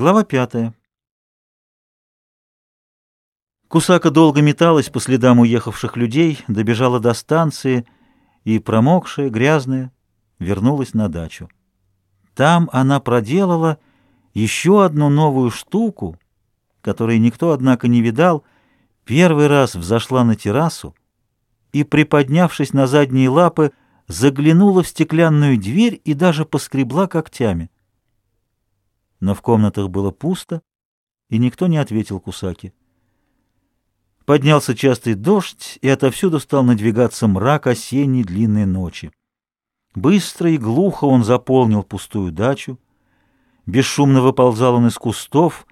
Глава пятая. Кусака долго металась по следам уехавших людей, добежала до станции и, промокшая, грязная, вернулась на дачу. Там она проделала еще одну новую штуку, которой никто, однако, не видал, первый раз взошла на террасу и, приподнявшись на задние лапы, заглянула в стеклянную дверь и даже поскребла когтями но в комнатах было пусто, и никто не ответил Кусаки. Поднялся частый дождь, и отовсюду стал надвигаться мрак осенней длинной ночи. Быстро и глухо он заполнил пустую дачу, бесшумно выползал он из кустов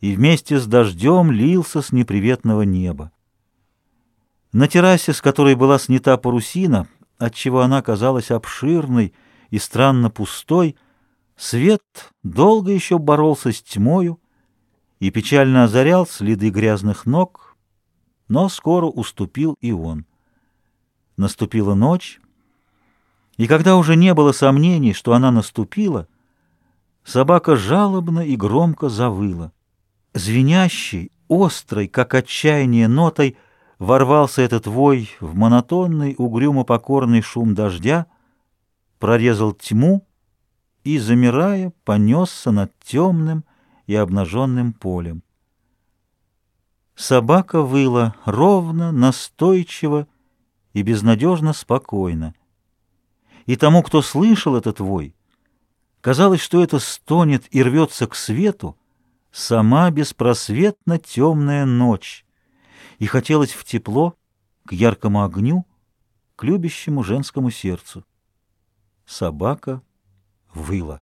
и вместе с дождем лился с неприветного неба. На террасе, с которой была снята парусина, отчего она казалась обширной и странно пустой, Свет долго еще боролся с тьмою и печально озарял следы грязных ног, но скоро уступил и он. Наступила ночь, и когда уже не было сомнений, что она наступила, собака жалобно и громко завыла. Звенящий, острый, как отчаяние нотой, ворвался этот вой в монотонный, угрюмо-покорный шум дождя, прорезал тьму, и, замирая, понесся над темным и обнаженным полем. Собака выла ровно, настойчиво и безнадежно спокойно. И тому, кто слышал этот вой, казалось, что это стонет и рвется к свету сама беспросветно темная ночь, и хотелось в тепло, к яркому огню, к любящему женскому сердцу. Собака выла.